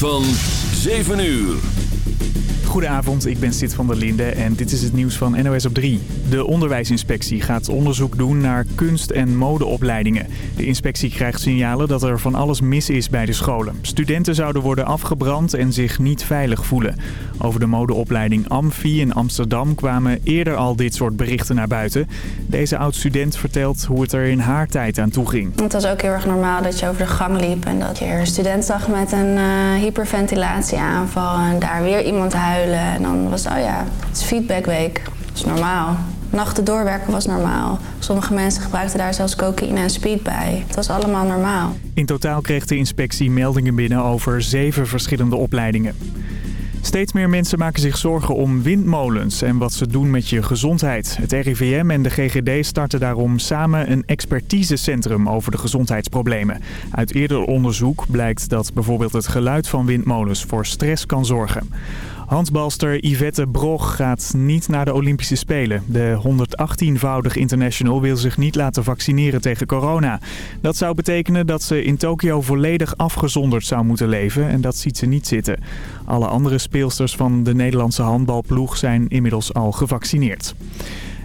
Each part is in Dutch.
van 7 uur. Goedenavond, ik ben Sid van der Linde en dit is het nieuws van NOS op 3. De onderwijsinspectie gaat onderzoek doen naar kunst- en modeopleidingen. De inspectie krijgt signalen dat er van alles mis is bij de scholen. Studenten zouden worden afgebrand en zich niet veilig voelen. Over de modeopleiding Amfi in Amsterdam kwamen eerder al dit soort berichten naar buiten. Deze oud-student vertelt hoe het er in haar tijd aan toe ging. Het was ook heel erg normaal dat je over de gang liep en dat je een student zag met een uh, hyperventilatieaanval en daar weer iemand huilen. En dan was het, oh ja, het is feedbackweek. Dat is normaal. Nachten doorwerken was normaal. Sommige mensen gebruikten daar zelfs cocaïne en speed bij. Het was allemaal normaal. In totaal kreeg de inspectie meldingen binnen over zeven verschillende opleidingen. Steeds meer mensen maken zich zorgen om windmolens en wat ze doen met je gezondheid. Het RIVM en de GGD starten daarom samen een expertisecentrum over de gezondheidsproblemen. Uit eerder onderzoek blijkt dat bijvoorbeeld het geluid van windmolens voor stress kan zorgen. Handbalster Yvette Brog gaat niet naar de Olympische Spelen. De 118-voudig international wil zich niet laten vaccineren tegen corona. Dat zou betekenen dat ze in Tokio volledig afgezonderd zou moeten leven en dat ziet ze niet zitten. Alle andere speelsters van de Nederlandse handbalploeg zijn inmiddels al gevaccineerd.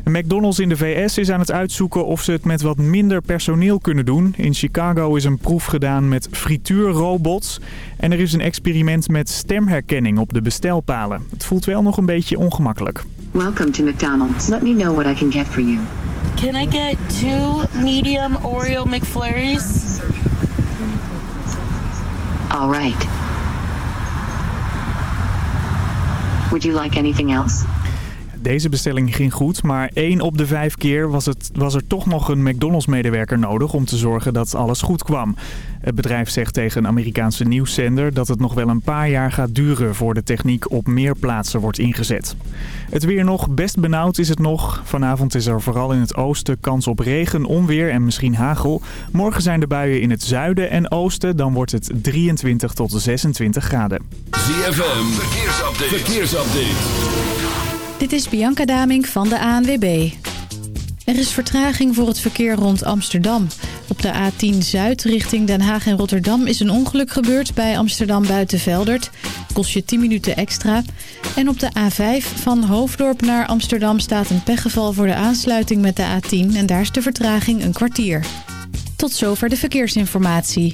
McDonald's in de VS is aan het uitzoeken of ze het met wat minder personeel kunnen doen. In Chicago is een proef gedaan met frituurrobots. En er is een experiment met stemherkenning op de bestelpalen. Het voelt wel nog een beetje ongemakkelijk. Welcome to McDonald's. Let me know what I can get for you. Can I get two medium Oreo McFlurries? All right. Would you like anything else? Deze bestelling ging goed, maar één op de vijf keer was, het, was er toch nog een McDonald's-medewerker nodig om te zorgen dat alles goed kwam. Het bedrijf zegt tegen een Amerikaanse nieuwszender dat het nog wel een paar jaar gaat duren voor de techniek op meer plaatsen wordt ingezet. Het weer nog, best benauwd is het nog. Vanavond is er vooral in het oosten kans op regen, onweer en misschien hagel. Morgen zijn de buien in het zuiden en oosten, dan wordt het 23 tot 26 graden. ZFM, verkeersupdate. verkeersupdate. Dit is Bianca Damink van de ANWB. Er is vertraging voor het verkeer rond Amsterdam. Op de A10 Zuid richting Den Haag en Rotterdam is een ongeluk gebeurd bij Amsterdam Buitenveldert. Kost je 10 minuten extra. En op de A5 van Hoofddorp naar Amsterdam staat een pechgeval voor de aansluiting met de A10. En daar is de vertraging een kwartier. Tot zover de verkeersinformatie.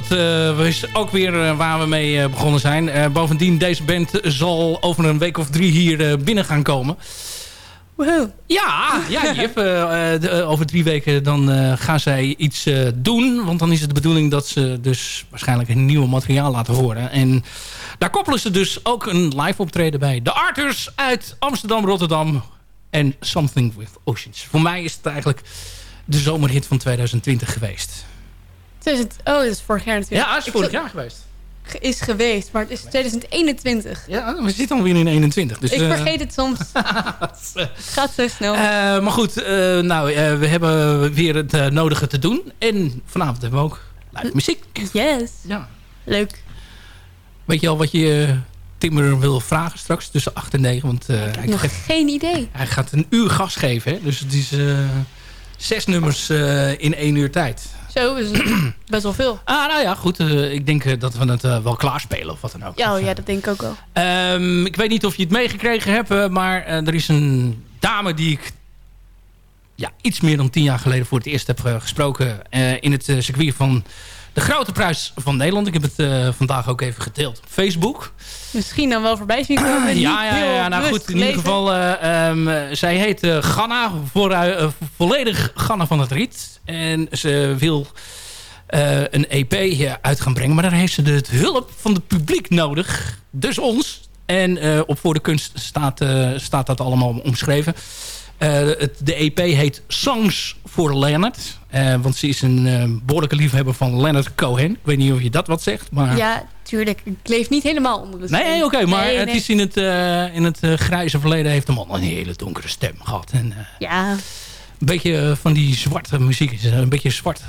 Dat uh, is ook weer uh, waar we mee uh, begonnen zijn. bovendien, deze band zal over een week of drie hier binnen gaan komen. Wow. Ja, ja Jip, over drie weken dan gaan zij iets doen. Want dan is het de bedoeling dat ze dus waarschijnlijk een nieuw materiaal laten horen. En daar koppelen ze dus ook een live optreden bij. De Arters uit Amsterdam, Rotterdam en Something with Oceans. Voor mij is het eigenlijk de zomerhit van 2020 geweest. Oh, dat is vorig jaar natuurlijk. Ja, dat is vorig jaar geweest. Is geweest, maar het is 2021. Ja, we zitten alweer in 21. Dus, ik vergeet uh, het soms. het gaat zo snel. Uh, maar goed, uh, nou, we hebben weer het nodige te doen. En vanavond hebben we ook live muziek. Yes. Ja. Leuk. Weet je al wat je Timmer wil vragen straks tussen 8 en 9? Want, ik heb nog geeft, geen idee. Hij gaat een uur gas geven. Hè? Dus het is zes nummers in één uur tijd. Zo is best wel veel. Ah, nou ja, goed. Uh, ik denk uh, dat we het uh, wel klaarspelen of wat dan ook. Ja, oh, ja, dat denk ik ook wel. Um, ik weet niet of je het meegekregen hebt, maar er is een dame die ik ja, iets meer dan tien jaar geleden voor het eerst heb gesproken in het circuit van de Grote Prijs van Nederland. Ik heb het vandaag ook even gedeeld op Facebook. Misschien dan wel voorbij zien komen. ja, ja, ja, nou goed. In ieder geval, um, zij heet Ganna, voor, volledig Ganna van het Riet. En ze wil een EP uit gaan brengen. Maar daar heeft ze de hulp van het publiek nodig. Dus ons. En op Voor de Kunst staat, staat dat allemaal omschreven. Het, de EP heet Songs for Leonard. want ze is een behoorlijke liefhebber van Leonard Cohen. Ik weet niet of je dat wat zegt. Maar... Ja, tuurlijk. Ik leef niet helemaal onder de stem. Nee, oké. Okay, maar nee, het is in het, in het grijze verleden heeft de man een hele donkere stem gehad. En, ja een beetje van die zwarte muziek. Een beetje zwart.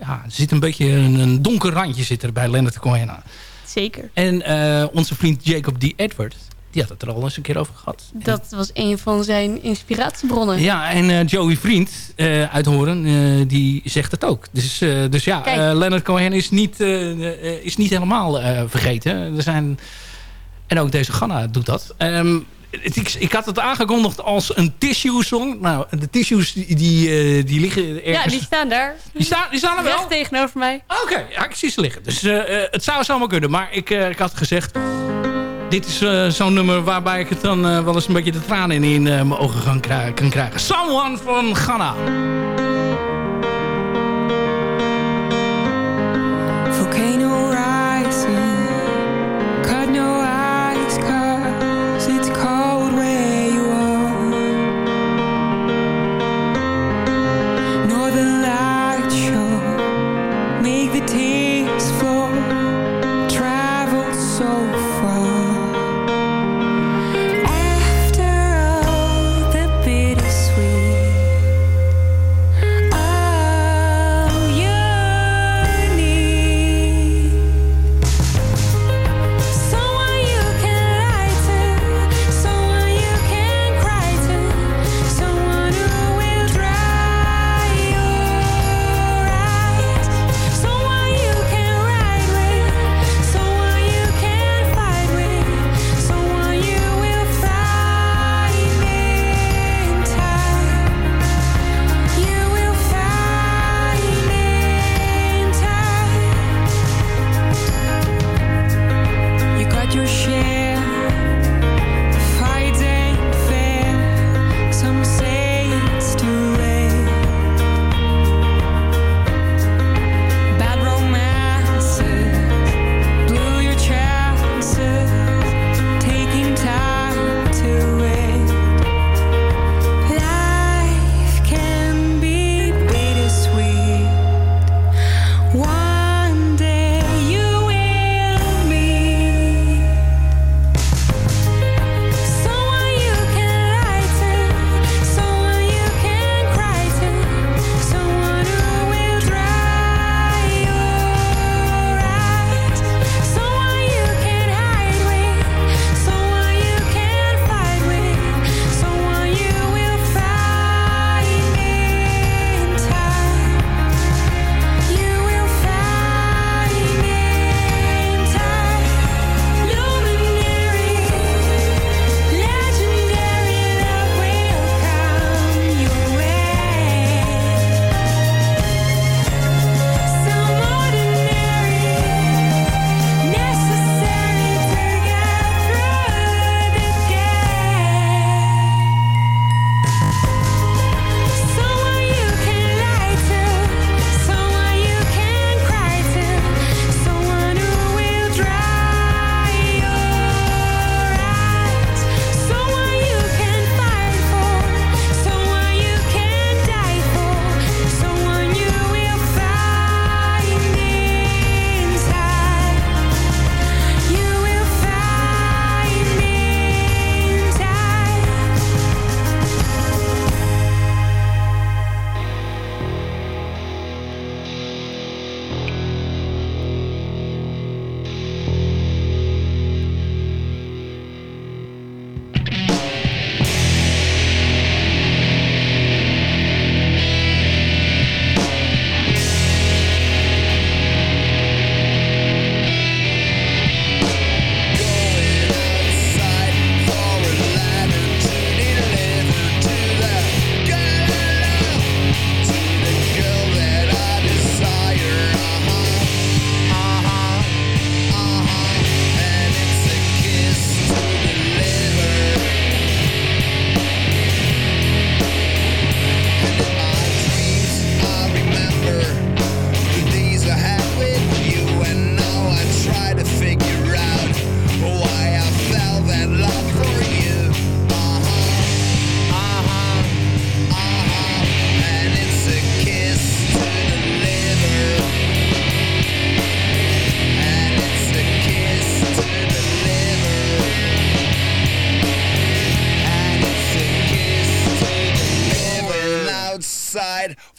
Ja, er zit een beetje een, een donker randje zit er bij Leonard Cohen aan. Zeker. En uh, onze vriend Jacob D. Edward, die had het er al eens een keer over gehad. Dat en, was een van zijn inspiratiebronnen. Ja, en uh, Joey Vriend uh, uit Horen, die zegt het ook. Dus, dus ja, Leonard Cohen is niet, is niet helemaal vergeten. Er zijn... En ook deze Ganna doet dat. Um, ik, ik, had het aangekondigd als een tissue song. Nou, de tissues die, die, die liggen ergens. Ja, die staan daar. Die staan, die staan er wel? Recht tegenover mij. Oké, okay, ja, ik zie ze liggen. Dus uh, het zou zomaar kunnen. Maar ik, uh, ik had gezegd... Dit is zo'n nummer waarbij ik het dan wel eens een beetje de tranen in, in mijn ogen kan, kan krijgen. Someone van Ghana.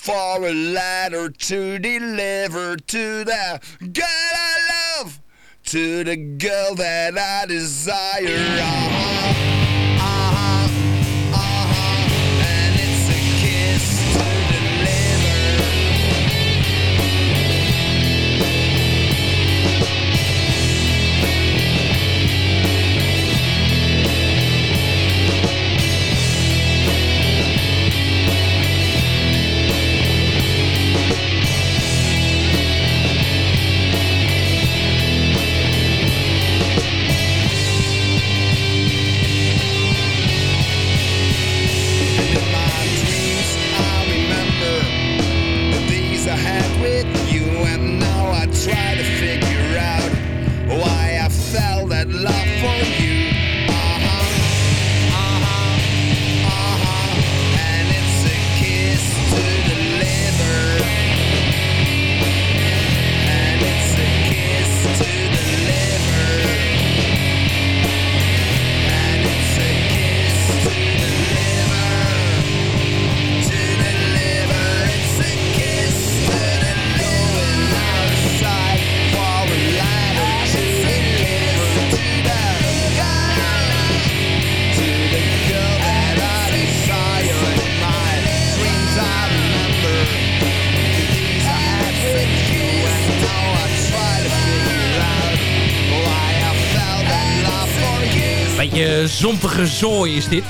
For a letter to deliver to the girl I love, to the girl that I desire. Zompige zooi is dit.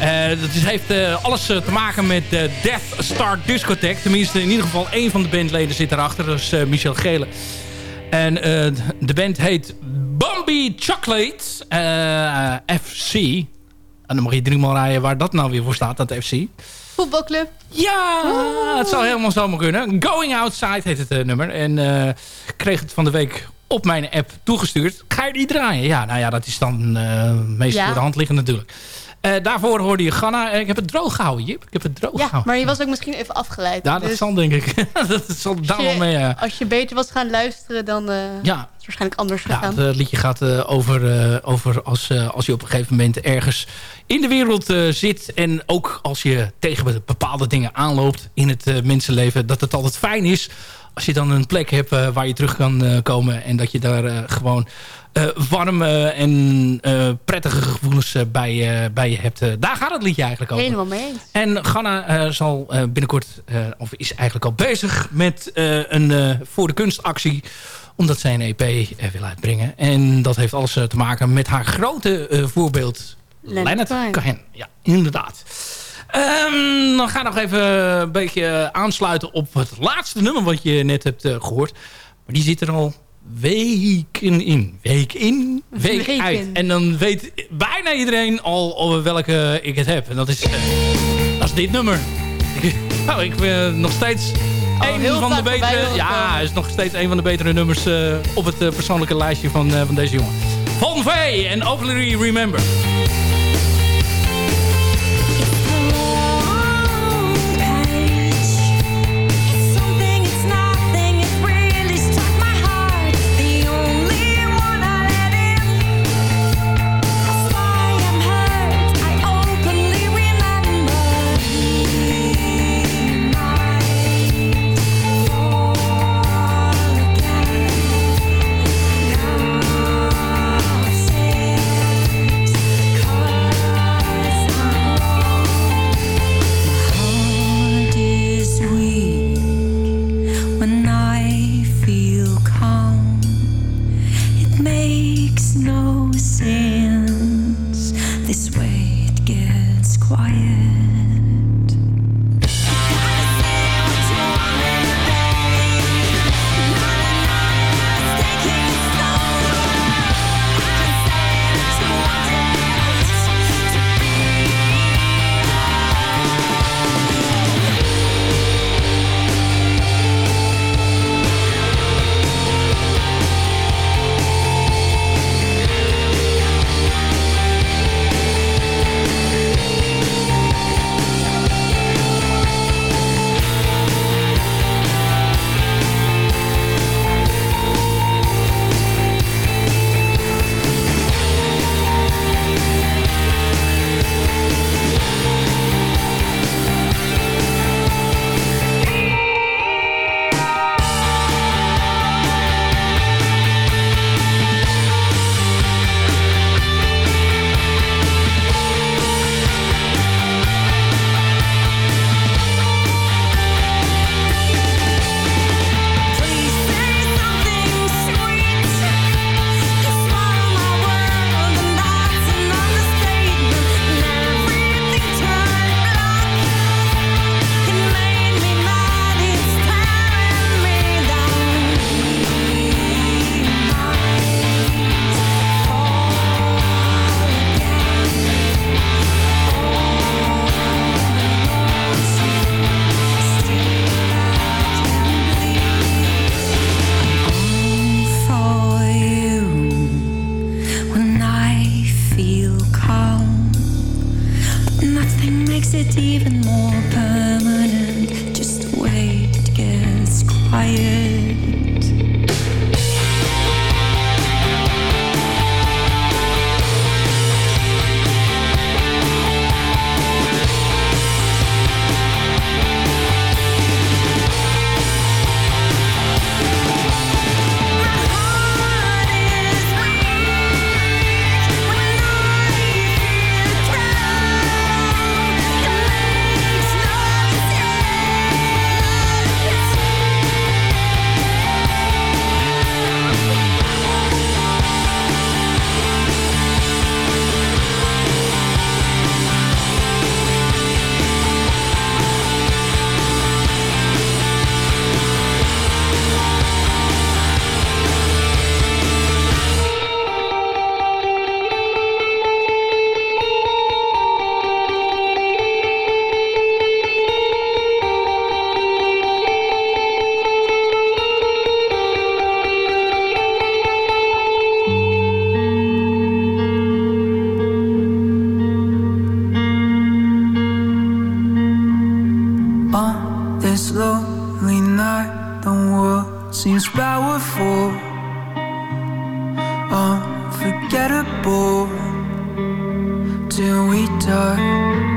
Eh, dat is, heeft eh, alles eh, te maken met de Death Star Discotheque. Tenminste, in ieder geval één van de bandleden zit erachter. Dat is Michel Gele. En de band heet Bambi Chocolate FC. En dan mag je drie maal rijden waar dat nou weer voor staat, dat FC. Voetbalclub. Ja, het zou helemaal zomaar kunnen. Going Outside heet het nummer. En ik kreeg het van de week op mijn app toegestuurd. Ga je die draaien? Ja, nou ja, dat is dan eh meest Ja. voor de hand liggend natuurlijk. Eh, daarvoor hoorde je Ganna. Eh, Ik heb het droog gehouden, Jip. Ik heb het droog Ja, gehouden. maar je was ook misschien even afgeleid. Ja, dat Dus zal denk ik. dat zal daar wel mee... Als je beter was gaan luisteren, dan Ja. is het waarschijnlijk anders Ja, gegaan. het eh, liedje gaat over, over als, als je op een gegeven moment ergens in de wereld zit. En ook als je tegen bepaalde dingen aanloopt in het mensenleven. Dat het altijd fijn is als je dan een plek hebt eh, waar je terug kan eh, komen. En dat je daar eh, gewoon warme en prettige gevoelens bij, bij je hebt. Daar gaat het liedje eigenlijk over. Helemaal mee. En Ganna zal binnenkort, of is eigenlijk al bezig met een voor de kunstactie omdat zij een EP wil uitbrengen. En dat heeft alles te maken met haar grote voorbeeld Leonard. Cohen. Ja, inderdaad. Ehm, dan ga ik nog even een beetje aansluiten op het laatste nummer wat je net hebt eh, gehoord. Maar die zit er al weken in. Week in, week uit. En dan weet bijna iedereen al over welke ik het heb. En dat is, eh, dat is dit nummer. nou, ik ben nog steeds een heel van de betere... Ja, is nog steeds een van de betere nummers eh, op het eh, persoonlijke lijstje van, eh, van deze jongen. Von V en Openly Remember. Unforgettable till we die.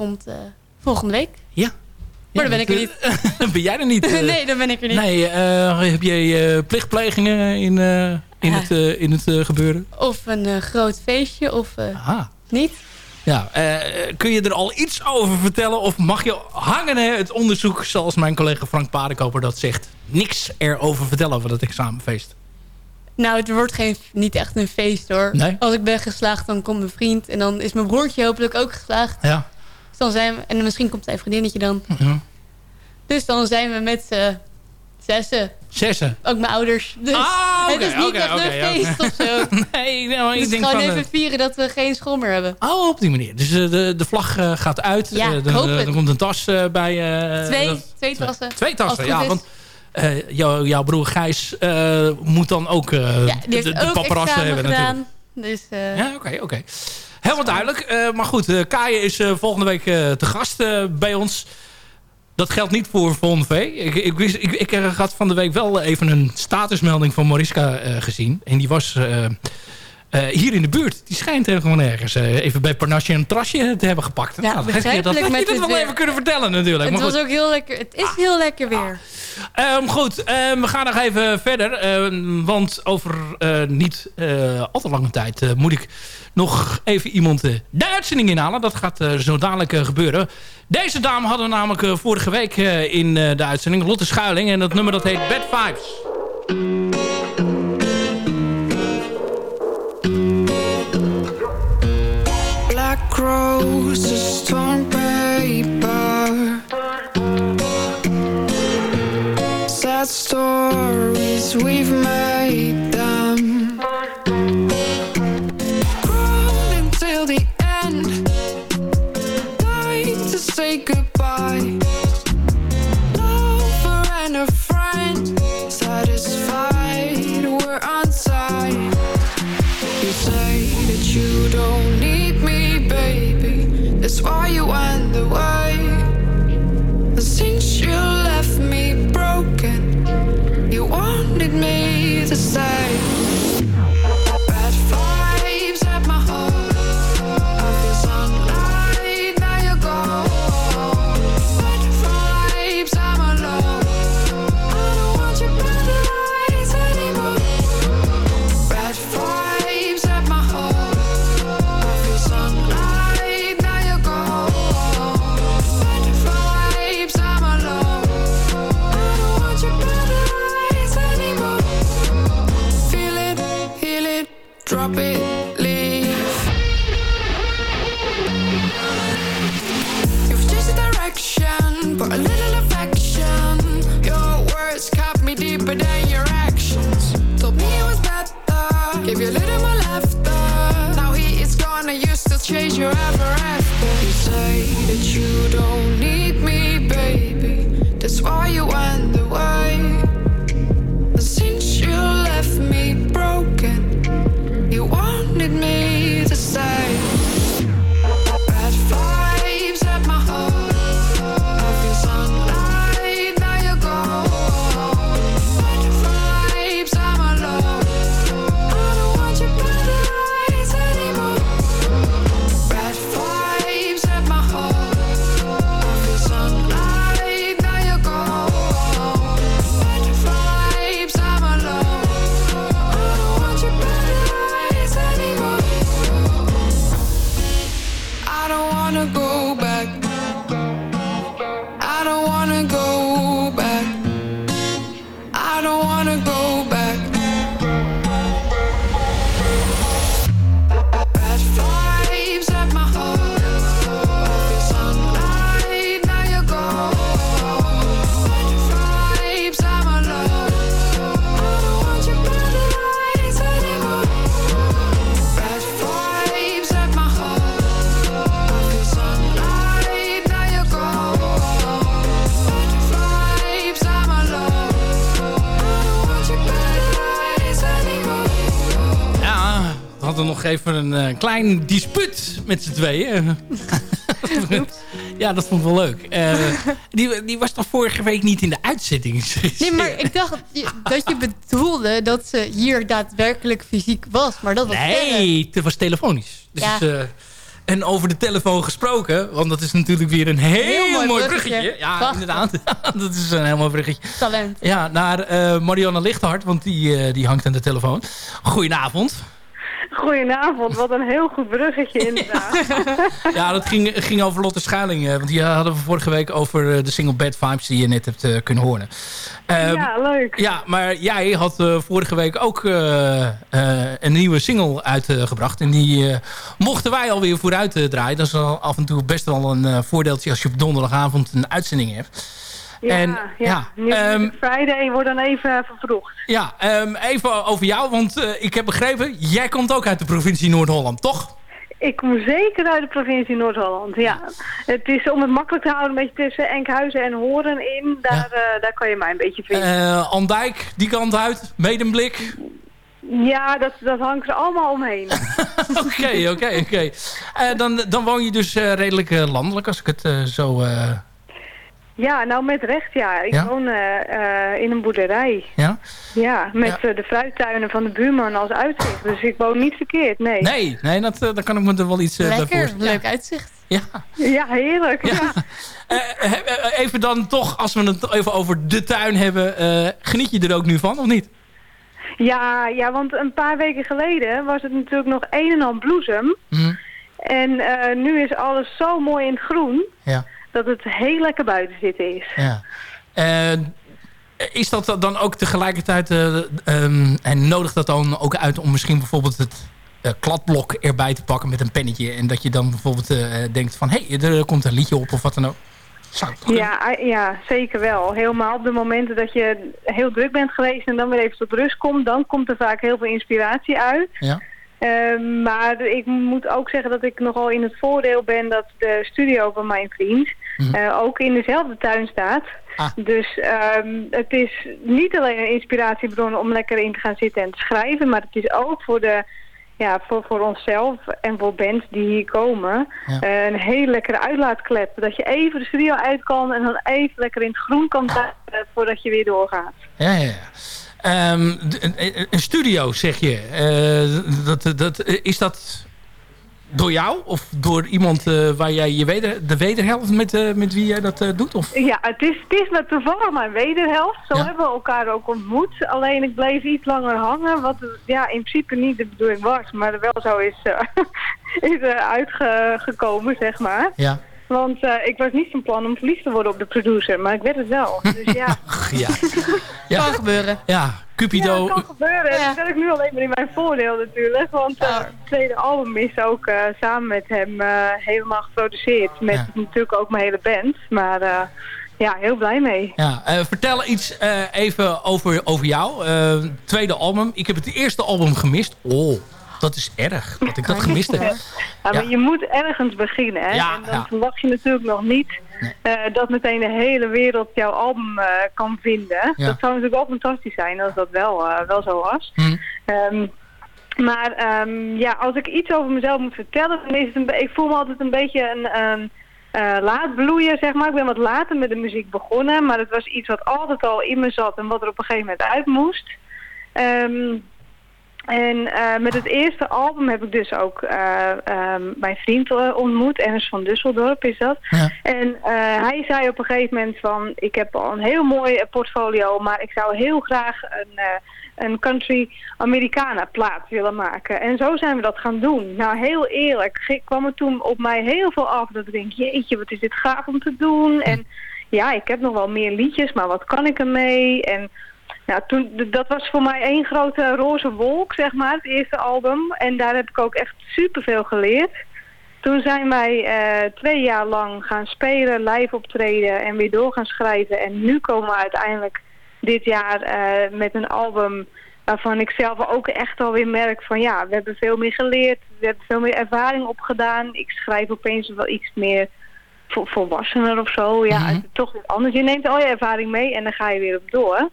Komt eh, volgende week. Ja. Maar dan ben ik er niet. Dan ben jij er niet. eh. nee, dan ben ik er niet. Nee, eh, heb jij plichtplegingen in, in het, in het gebeuren? Of een groot feestje, of niet. Ja, kun je er al iets over vertellen? Of mag je hangen hè, het onderzoek, zoals mijn collega Frank Paardenkoper dat zegt... niks erover vertellen over dat examenfeest? Nou, het wordt geen, niet echt een feest hoor. Nee? Als ik ben geslaagd, dan komt mijn vriend. En dan is mijn broertje hopelijk ook geslaagd. Ja. Dan zijn we, en misschien komt zijn vriendinnetje dan. Ja. Dus dan zijn we met z'n zessen. Zessen. Ook mijn ouders. Dus Ah, oké, het is niet echt oké, een feest of zo. nee, nou, ik dus denk gewoon van... even eh, vieren dat we geen school meer hebben. Oh, op die manier. Dus eh, de, de vlag eh, gaat uit. Ja, ik de-. Er komt een tas bij. Twee, dat- twee tassen. Twee tassen, ja. is. Want jou- jouw broer Gijs moet dan ook eh, Ja, de, de examen hebben gedaan. natuurlijk. Dus Ja, oké, oké. Helemaal duidelijk. Eh, maar goed, eh Kaaien is eh, volgende week te gast bij ons. Dat geldt niet voor Von V. Ik, ik, ik, ik had van de week wel even een statusmelding van Mariska gezien. En die was eh, hier in de buurt. Die schijnt gewoon ergens eh, even bij Parnasje een trasje te hebben gepakt. Ja, Nou, dat had je dat je wel weer. even kunnen vertellen natuurlijk. het Maar was goed. ook heel lekker. Het is heel lekker weer. Ehm, goed, ehm, we gaan nog even verder. ehm, want over eh, niet al te lange tijd moet ik nog even iemand de uitzending inhalen. Dat gaat zo dadelijk gebeuren. Deze dame hadden we namelijk vorige week in de uitzending. Lotte Schuiling. En dat nummer dat heet Bad Vibes. Roses, torn paper. Sad stories, we've made them. The end. To say goodbye. Lover and a friend. Satisfied, we're untied. You say that you don't need. Why you. And since you left me broken, you wanted me to stay. Nog even een eh, klein dispuut met z'n tweeën. ja, dat vond ik wel leuk. Eh, die, die was toch vorige week niet in de uitzending? Nee, maar ik dacht dat je bedoelde dat ze hier daadwerkelijk fysiek was. Maar dat was Nee, het was telefonisch. Dus, Ja. eh, en over de telefoon gesproken, want dat is natuurlijk weer een heel, Heel mooi mooi bruggetje. bruggetje. Ja, Prachtig. inderdaad. dat is een heel mooi bruggetje. Talent. Ja, naar Marianne Lichthart, want die, die hangt aan de telefoon. Goedenavond. Goedenavond, wat een heel goed bruggetje inderdaad. Ja, dat ging, ging over Lotte Schuiling. eh, Want die hadden we vorige week over eh, de single Bad Vibes die je net hebt eh, kunnen horen. Ehm, ja, leuk. Ja, maar jij had vorige week ook eh, eh, een nieuwe single uitgebracht. en die eh, mochten wij alweer vooruit draaien. Dat is al af en toe best wel een voordeeltje als je op donderdagavond een uitzending hebt. Ja, En, ja. ja, ehm, Friday wordt dan even vervroegd. Ja, ehm, even over jou, want eh, ik heb begrepen, jij komt ook uit de provincie Noord-Holland, toch? Ik kom zeker uit de provincie Noord-Holland, ja. Het is om het makkelijk te houden, een beetje tussen Enkhuizen en Horen in. Daar, eh, daar kan je mij een beetje vinden. Eh Andijk, die kant uit, Medemblik. ja, dat, dat hangt er allemaal omheen. Oké, oké, oké. Dan, dan woon je dus redelijk landelijk, als ik het zo... ja, nou met recht, ja. Ik Ja? woon eh, eh, in een boerderij. ja? Ja, met eh, de fruittuinen van de buurman als uitzicht. Dus ik woon niet verkeerd, nee. Nee, nee dat, daar kan ik me er wel iets bij Lekker, voorstellen. leuk uitzicht. Ja. Ja, heerlijk. Ja. Even dan toch, als we het even over de tuin hebben, eh, geniet je er ook nu van, of niet? Ja, ja, want een paar weken geleden was het natuurlijk nog een en al bloesem. Mhm. En eh, nu is alles zo mooi in het groen Ja. Dat het heel lekker buiten zitten is. Ja. Is dat dan ook tegelijkertijd, eh, ehm, en nodigt dat dan ook uit om misschien bijvoorbeeld het eh, kladblok erbij te pakken met een pennetje en dat je dan bijvoorbeeld eh, denkt van, hé, hey, er komt een liedje op of wat dan ook? Ja, ja, zeker wel. Helemaal op de momenten dat je heel druk bent geweest en dan weer even tot rust komt, dan komt er vaak heel veel inspiratie uit. Ja. Ehm, maar ik moet ook zeggen dat ik nogal in het voordeel ben dat de studio van mijn vriend Mhm. eh, ook in dezelfde tuin staat. Ah. Dus ehm, het is niet alleen een inspiratiebron om lekker in te gaan zitten en te schrijven, maar het is ook voor, de, ja, voor, voor onszelf en voor bands die hier komen Ja. eh, een hele lekkere uitlaatklep. Dat je even de studio uit kan en dan even lekker in het groen kan blijven voordat je weer doorgaat. Ja, ja, ja. Ehm, een studio, zeg je. Eh, dat, dat, is dat door jou? Of door iemand eh, waar jij je weder, de wederhelft met, eh, met wie jij dat eh, doet? Of? Ja, het is, het is met toevallig mijn wederhelft. Zo Ja. hebben we elkaar ook ontmoet. Alleen ik bleef iets langer hangen, wat ja, in principe niet de bedoeling was. Maar er wel zo is, is uitgekomen, zeg maar. Ja. Want eh, ik was niet van plan om verliefd te worden op de producer, maar ik werd het wel. Dus ja, Ja. ja. Kan gebeuren. Ja, Cupido. ja kan gebeuren. En dat werkt nu alleen maar in mijn voordeel natuurlijk. Want eh, het tweede album is ook eh, samen met hem eh, helemaal geproduceerd. Met Ja. natuurlijk ook mijn hele band. Maar eh, ja, heel blij mee. Ja, eh, vertel iets eh, even over, over jou. Eh, tweede album. Ik heb het eerste album gemist. Oh, dat is erg dat ik dat gemist heb. Ja, maar je moet ergens beginnen. Hè? En dan verwacht je natuurlijk nog niet eh, dat meteen de hele wereld jouw album eh, kan vinden. Dat zou natuurlijk wel fantastisch zijn als dat wel, eh, wel zo was. Hm. Ehm, maar ehm, ja, als ik iets over mezelf moet vertellen, dan is het een ik voel me altijd een beetje een ehm, eh, laat bloeien, zeg maar. Ik ben wat later met de muziek begonnen, maar het was iets wat altijd al in me zat en wat er op een gegeven moment uit moest. Ehm, en eh, met het eerste album heb ik dus ook ehm, mijn vriend eh, ontmoet. Ernst van Dusseldorp is dat. Ja. En hij zei op een gegeven moment van... ik heb al een heel mooi portfolio... maar ik zou heel graag een, een country Americana plaat willen maken. En zo zijn we dat gaan doen. Nou, heel eerlijk kwam het toen op mij heel veel af... dat ik denk, jeetje, wat is dit gaaf om te doen. En ja, ik heb nog wel meer liedjes... maar wat kan ik ermee? En... Toen, d- dat was voor mij één grote roze wolk, zeg maar, het eerste album. En daar heb ik ook echt superveel geleerd. Toen zijn wij eh, twee jaar lang gaan spelen, live optreden en weer door gaan schrijven. En nu komen we uiteindelijk dit jaar eh, met een album waarvan ik zelf ook echt alweer merk van ja, we hebben veel meer geleerd. We hebben veel meer ervaring opgedaan. Ik schrijf opeens wel iets meer vo- volwassener of zo. Ja, het is toch anders. Je neemt al je ervaring mee en dan ga je weer op door.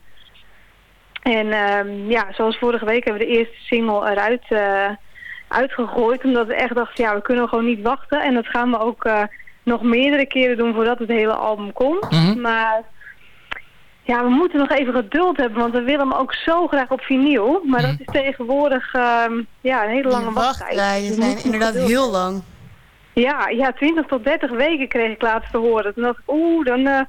En ehm, ja, zoals vorige week hebben we de eerste single eruit eh, uitgegooid. Omdat we echt dachten, ja, we kunnen gewoon niet wachten. En dat gaan we ook eh, nog meerdere keren doen voordat het hele album komt. Mhm. Maar ja, we moeten nog even geduld hebben, want we willen hem ook zo graag op vinyl. Maar dat is tegenwoordig ehm, ja, een hele lange wachttijd. Wachtrijen We zijn inderdaad geduld heel lang. Ja, ja, 20 tot 30 weken kreeg ik laatst te horen. Toen dacht ik, oeh, dan, eh,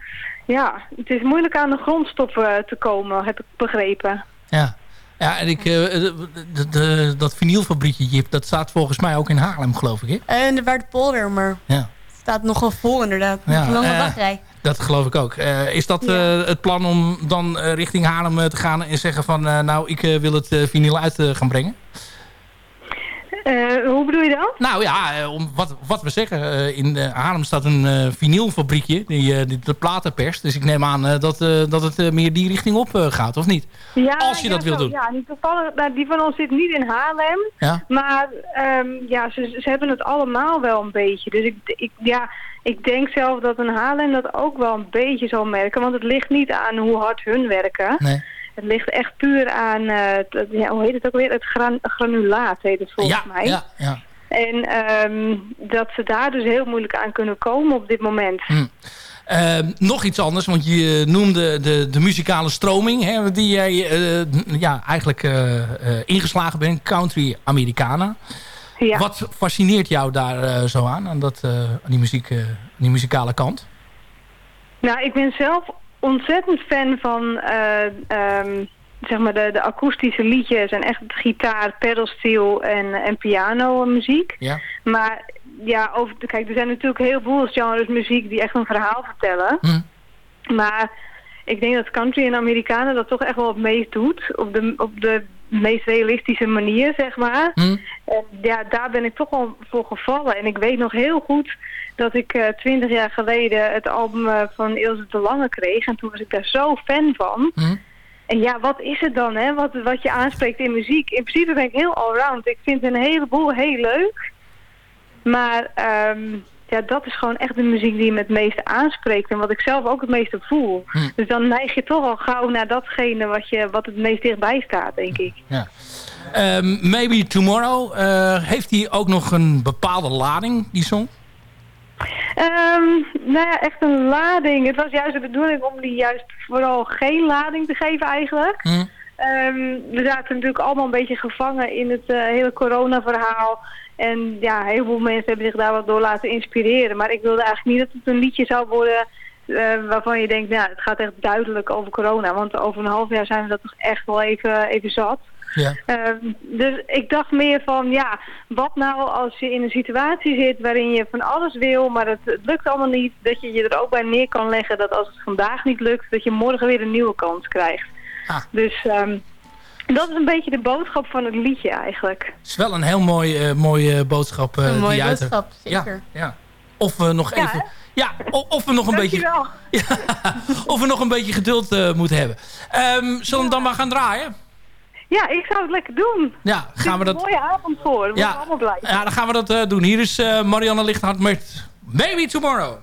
ja, het is moeilijk aan de grondstoffen te komen, heb ik begrepen. Ja. Ja, en ik, eh, de, de- de- dat vinylfabriekje, Jip, dat staat volgens mij ook in Haarlem, geloof ik, hè? En de Waardepolder, maar Ja. het staat nogal vol inderdaad. Ja, Een lange eh, wachtrij. Dat geloof ik ook. Eh, is dat eh, het plan om dan eh, richting Haarlem eh, te gaan en zeggen van... eh, nou, ik eh, wil het eh, vinyl uit eh, gaan brengen? Eh, hoe bedoel je dat? Nou ja, eh, om, wat, wat we zeggen. eh, in Haarlem staat een eh vinylfabriekje die, die de platen perst. Dus ik neem aan dat, dat het meer die richting op gaat, of niet? Ja, Als je ja, dat wil doen. Ja, niet toevallig, nou, die van ons zit niet in Haarlem. Ja. Maar ehm, ja, ze, ze hebben het allemaal wel een beetje. Dus ik, ik, ja, ik denk zelf dat een Haarlem dat ook wel een beetje zal merken. Want het ligt niet aan hoe hard hun werken. Nee. Het ligt echt puur aan, eh, het- ja, hoe heet het ook weer? Het gran- granulaat heet het volgens ja, mij. ja, ja. En ehm, dat ze daar dus heel moeilijk aan kunnen komen op dit moment. Eh, nog iets anders, want je noemde de, de muzikale stroming... Hè, die jij eh, ja, eigenlijk eh, eh, ingeslagen bent, country Americana. Ja. Wat fascineert jou daar eh, zo aan, aan, dat, eh, aan die, muziek, eh, die muzikale kant? Nou, ik ben zelf ontzettend fan van eh, ehm, zeg maar de, de akoestische liedjes en echt gitaar, pedalsteel en, en piano muziek. Ja. Maar ja, over, kijk, er zijn natuurlijk heel veel genres muziek die echt een verhaal vertellen. Maar ik denk dat country en Amerikanen dat toch echt wel het meest doet. Op de, op de meest realistische manier, zeg maar. En ja, daar ben ik toch wel voor gevallen. En ik weet nog heel goed dat ik eh, twintig jaar geleden het album eh, van Ilse de Lange kreeg. En toen was ik daar zo fan van. En ja, wat is het dan, hè? Wat, wat je aanspreekt in muziek? In principe ben ik heel allround. Ik vind een heleboel heel leuk. Maar ehm, ja, dat is gewoon echt de muziek die me het meeste aanspreekt. En wat ik zelf ook het meeste voel. Dus dan neig je toch al gauw naar datgene wat, je, wat het meest dichtbij staat, denk ik. Ja. Ehm, Maybe Tomorrow, eh, heeft die ook nog een bepaalde lading, die song? Ehm, nou ja, echt een lading. Het was juist de bedoeling om die juist vooral geen lading te geven eigenlijk. Ehm, we zaten natuurlijk allemaal een beetje gevangen in het eh, hele corona-verhaal. En ja, heel veel mensen hebben zich daar wat door laten inspireren. Maar ik wilde eigenlijk niet dat het een liedje zou worden eh, waarvan je denkt, nou, het gaat echt duidelijk over corona. Want over een half jaar zijn we dat toch echt wel even, even zat. Ja. Ehm, dus ik dacht meer van, ja, wat nou als je in een situatie zit waarin je van alles wil, maar het, het lukt allemaal niet, dat je je er ook bij neer kan leggen dat als het vandaag niet lukt, dat je morgen weer een nieuwe kans krijgt. Dus ehm, dat is een beetje de boodschap van het liedje eigenlijk. Het is wel een heel mooi, eh, mooie boodschap. eh, Een mooie boodschap, Ja, zeker. ja. Of we nog Ja, even... Ja, of we nog een beetje, of we nog een beetje geduld eh, moeten hebben. Ehm, zullen we dan maar gaan draaien? Ja, ik zou het lekker doen. Ja, gaan we dat... een mooie avond voor. We Ja. allemaal blij. Ja, dan gaan we dat eh, doen. Hier is eh, Marianne Lichthart met Maybe Tomorrow.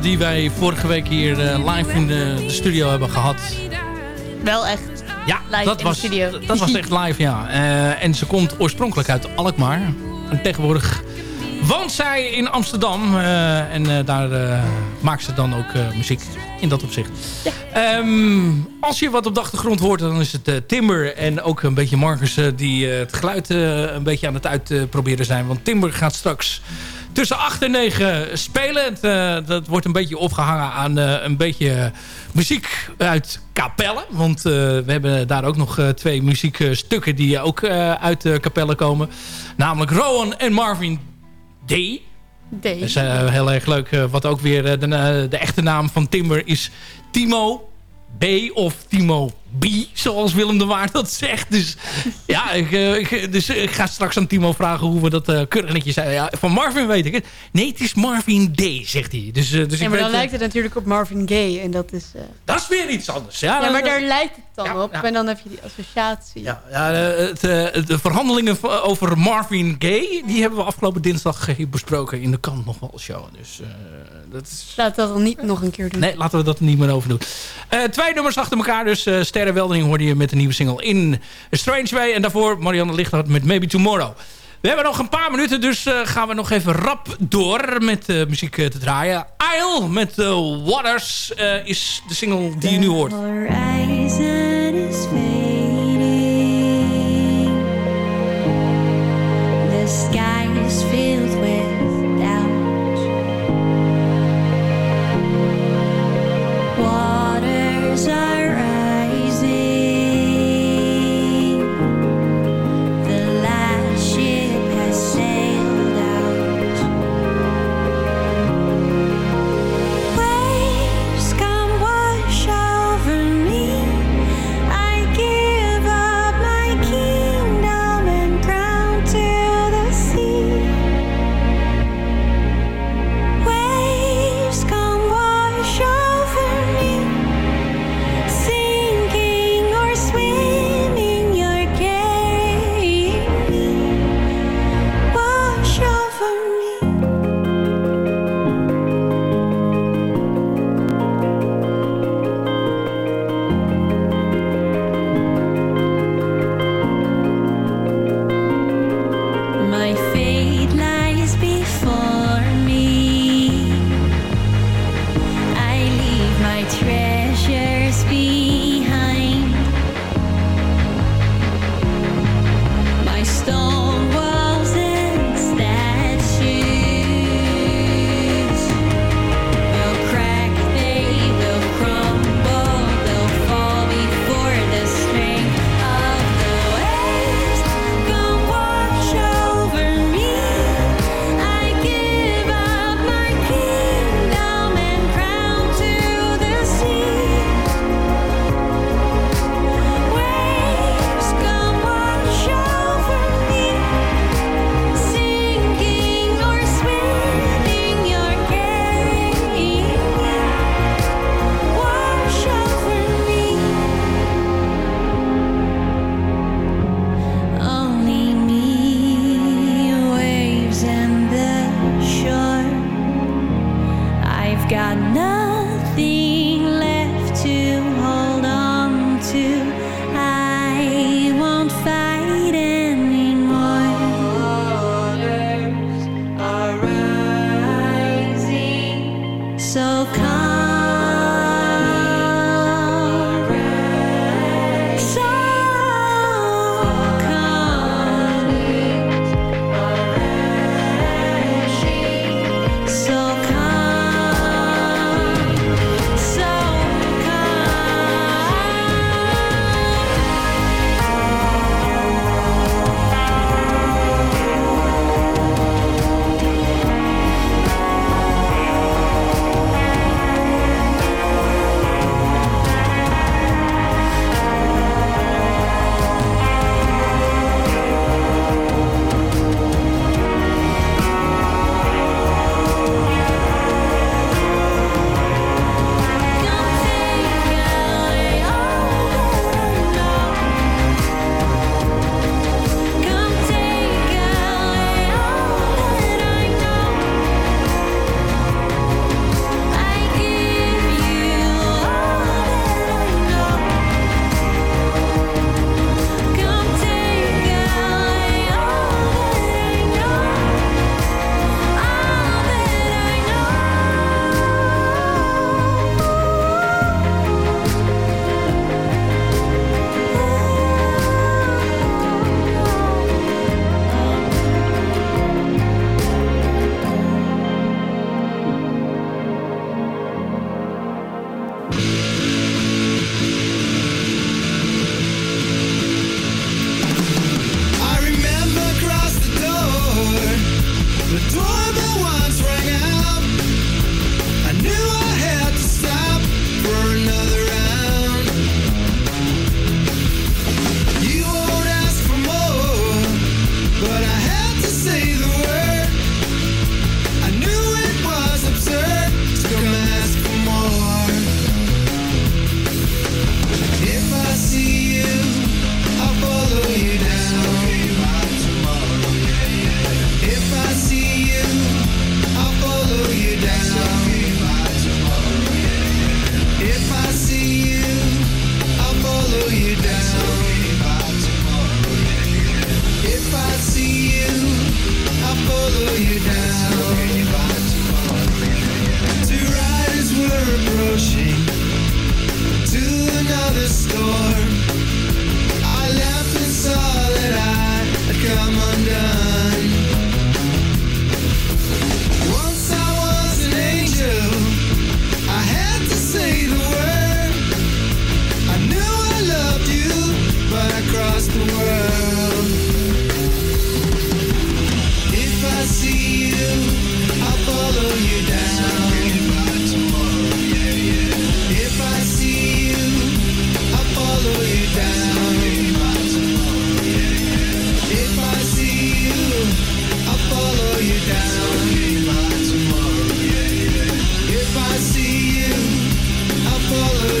Die wij vorige week hier eh, live in de, de studio hebben gehad. Wel echt Ja, live dat in was, de studio. dat was echt live, ja. Eh, en ze komt oorspronkelijk uit Alkmaar. En tegenwoordig woont zij in Amsterdam. eh, en daar eh, maakt ze dan ook muziek in dat opzicht. Ehm, als je wat op de achtergrond hoort, dan is het Timber en ook een beetje Marcus... die het geluid een beetje aan het uitproberen zijn. Want Timber gaat straks tussen 8 en 9 spelen. Het, eh, dat wordt een beetje opgehangen aan eh, een beetje muziek uit Capelle. Want eh, we hebben daar ook nog eh, twee muziekstukken die ook eh, uit de Capelle komen. Namelijk Rowan en Marvin D. D. Dat is eh, heel erg leuk. eh, wat ook weer eh, de, eh, de echte naam van Timber is Timo B of Timo B, zoals Willem de Waard dat zegt. Dus ja, ik, eh, ik, dus ik ga straks aan Timo vragen hoe we dat eh keurig netjes zijn. Ja, van Marvin weet ik het. Nee, het is Marvin D, zegt hij. Dus, eh, dus Ja, ik maar weet, dan eh, lijkt het natuurlijk op Marvin Gaye. En dat is... eh, Dat is weer iets anders. Ja, ja, maar daar lijkt het dan op. En dan heb je die associatie. Ja, eh, het, eh, de verhandelingen over Marvin Gaye... die hebben we afgelopen dinsdag eh, besproken in de kant nog wel show. Dus eh, dat is... Laat dat dan niet nog een keer doen. Nee, laten we dat niet meer over doen. Eh, twee nummers achter elkaar. Dus eh Sterre Weldering hoorde je met de nieuwe single In Strange Way. En daarvoor Marianne Lichthart met Maybe Tomorrow. We hebben nog een paar minuten, dus eh, gaan we nog even rap door met eh, muziek eh, te draaien. Isle met eh, Waters is de single die je nu hoort.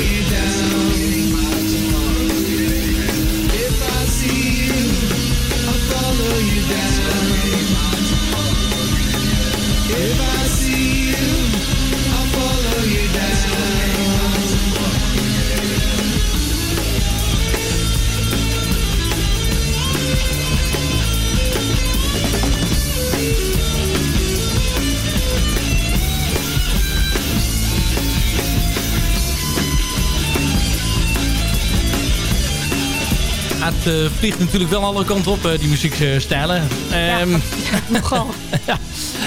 You down. Vliegt natuurlijk wel alle kanten op, eh, die muziekstijlen. Ehm nogal. ja.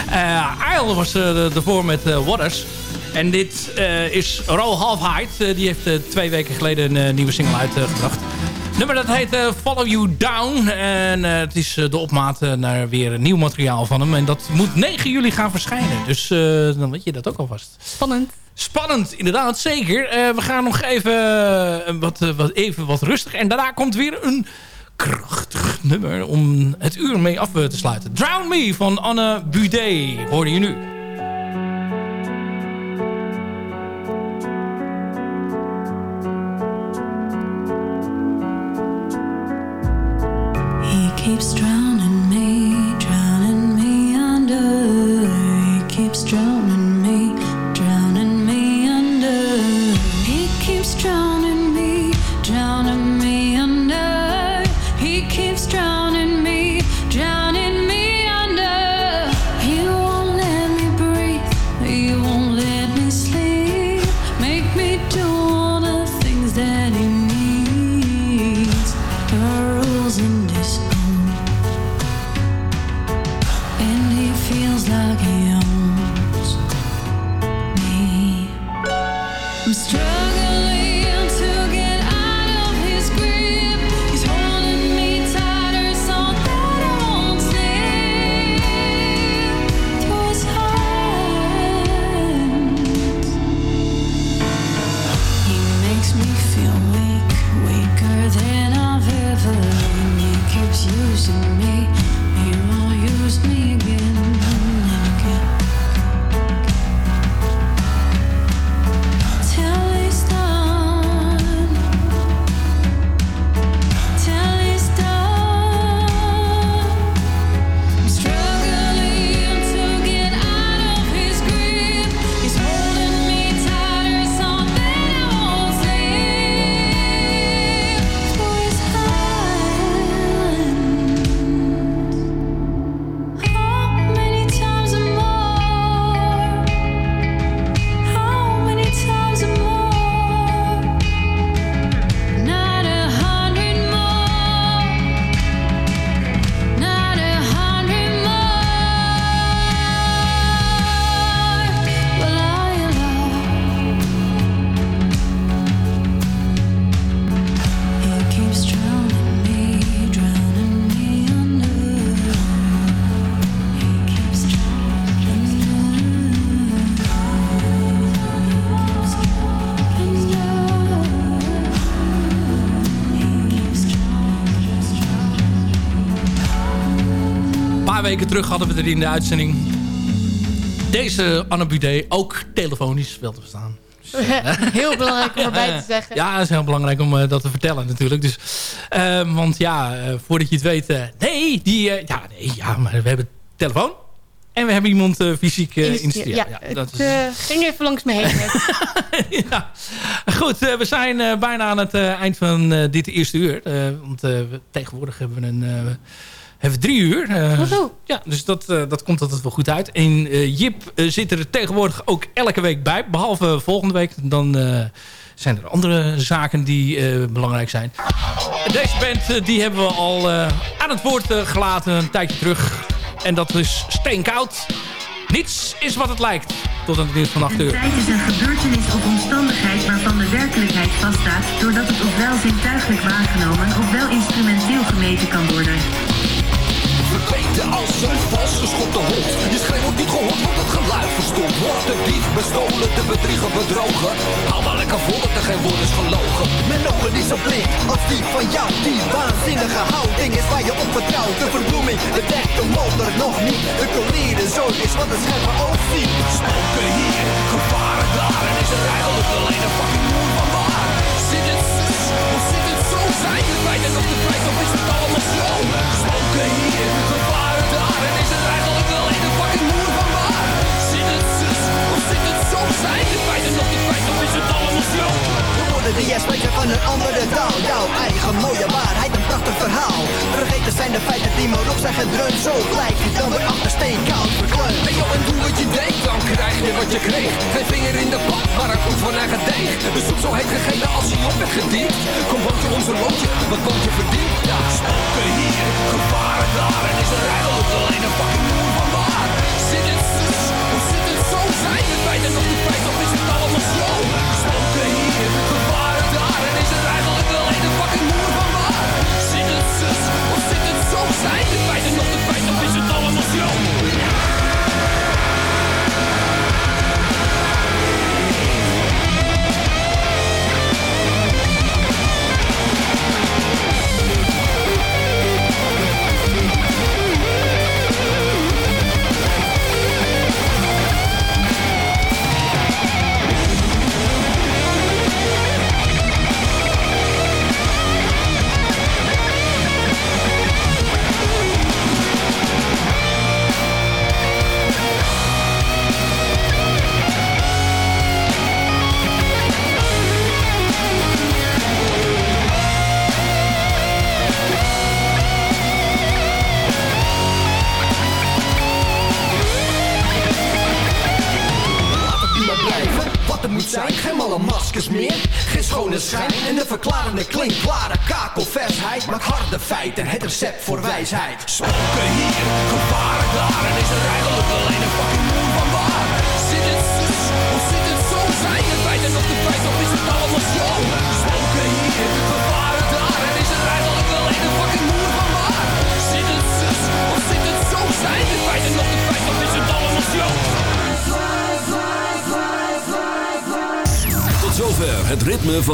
Eh, Isle was uh, ervoor met eh, Waters. En dit eh, is Ro Halfheid. Eh, die heeft eh, twee weken geleden een eh, nieuwe single uitgebracht. nummer dat heet eh, Follow You Down. En eh, het is eh, de opmaat eh, naar weer nieuw materiaal van hem. En dat moet 9 juli gaan verschijnen. Dus eh, dan weet je dat ook alvast. Spannend. Spannend, inderdaad, zeker. Eh, we gaan nog even, eh, wat, eh, wat, even wat rustig. En daarna komt weer een krachtig nummer om het uur mee af eh, te sluiten. Drown Me van Anne Budé hoorde je nu. He keeps eyes. Terug hadden we er in de uitzending deze Anne Budé ook telefonisch wel te verstaan. Heel belangrijk om erbij te zeggen. Ja, dat is heel belangrijk om eh, dat te vertellen natuurlijk. Dus, eh, want ja, eh, voordat je het weet... eh, nee, die, eh, ja, nee, ja, maar we hebben telefoon. En we hebben iemand eh, fysiek eh, in de. Ja, Ja, het dat is, eh, ging even langs me heen. net. Goed, eh, we zijn eh, bijna aan het eh, eind van eh, dit eerste uur. Eh, want eh, tegenwoordig hebben we een... hebben we drie uur. Eh, Woehoe. ja, dus dat, eh, dat komt altijd wel goed uit. En eh, Jip zit er tegenwoordig ook elke week bij. Behalve volgende week. Dan eh, zijn er andere zaken die eh, belangrijk zijn. En deze band die hebben we al eh, aan het woord gelaten een tijdje terug. En dat is Steenkoud. Niets is wat het lijkt. Tot aan het nieuws van 8 uur. Tijd is een gebeurtenis of omstandigheid waarvan de werkelijkheid vaststaat, doordat het ofwel zintuigelijk waargenomen ofwel instrumenteel gemeten kan worden. Verweten als een vastgeschopte hond. Je schreeuwt wordt niet gehoord, want het geluid verstopt. Wordt de dief bestolen, de bedrieger bedrogen. Hou maar lekker vol dat er geen woord is gelogen. Mijn ogen is zo blind als die van jou. Die waanzinnige houding is waar je op vertrouwt. De verbloeming bedekt de motor nog niet. De collier zo is wat het scherpe oog ziet. Spoken hier, gevaren daar. En is er eigenlijk alleen een fucking moer van waar. Zit het zo? Of. Zit het zo? Zijn de feiten op de feit of is het allemaal zo? De woorden die jij spreekt zijn van een andere taal. Jouw eigen mooie waarheid, een prachtig verhaal. Vergeten zijn de feiten die maar op zijn gedreund. Zo je dan weer achter steenkoud verkleund. Hey joh, en doe wat je denkt, dan krijg je wat je kreeg. Geen vinger in de pap, maar een komt van eigen deeg. De soep zo gegeten als hij op werd gediend. Kom bootje onze loodje, wat bootje verdient. Ja, spoken hier,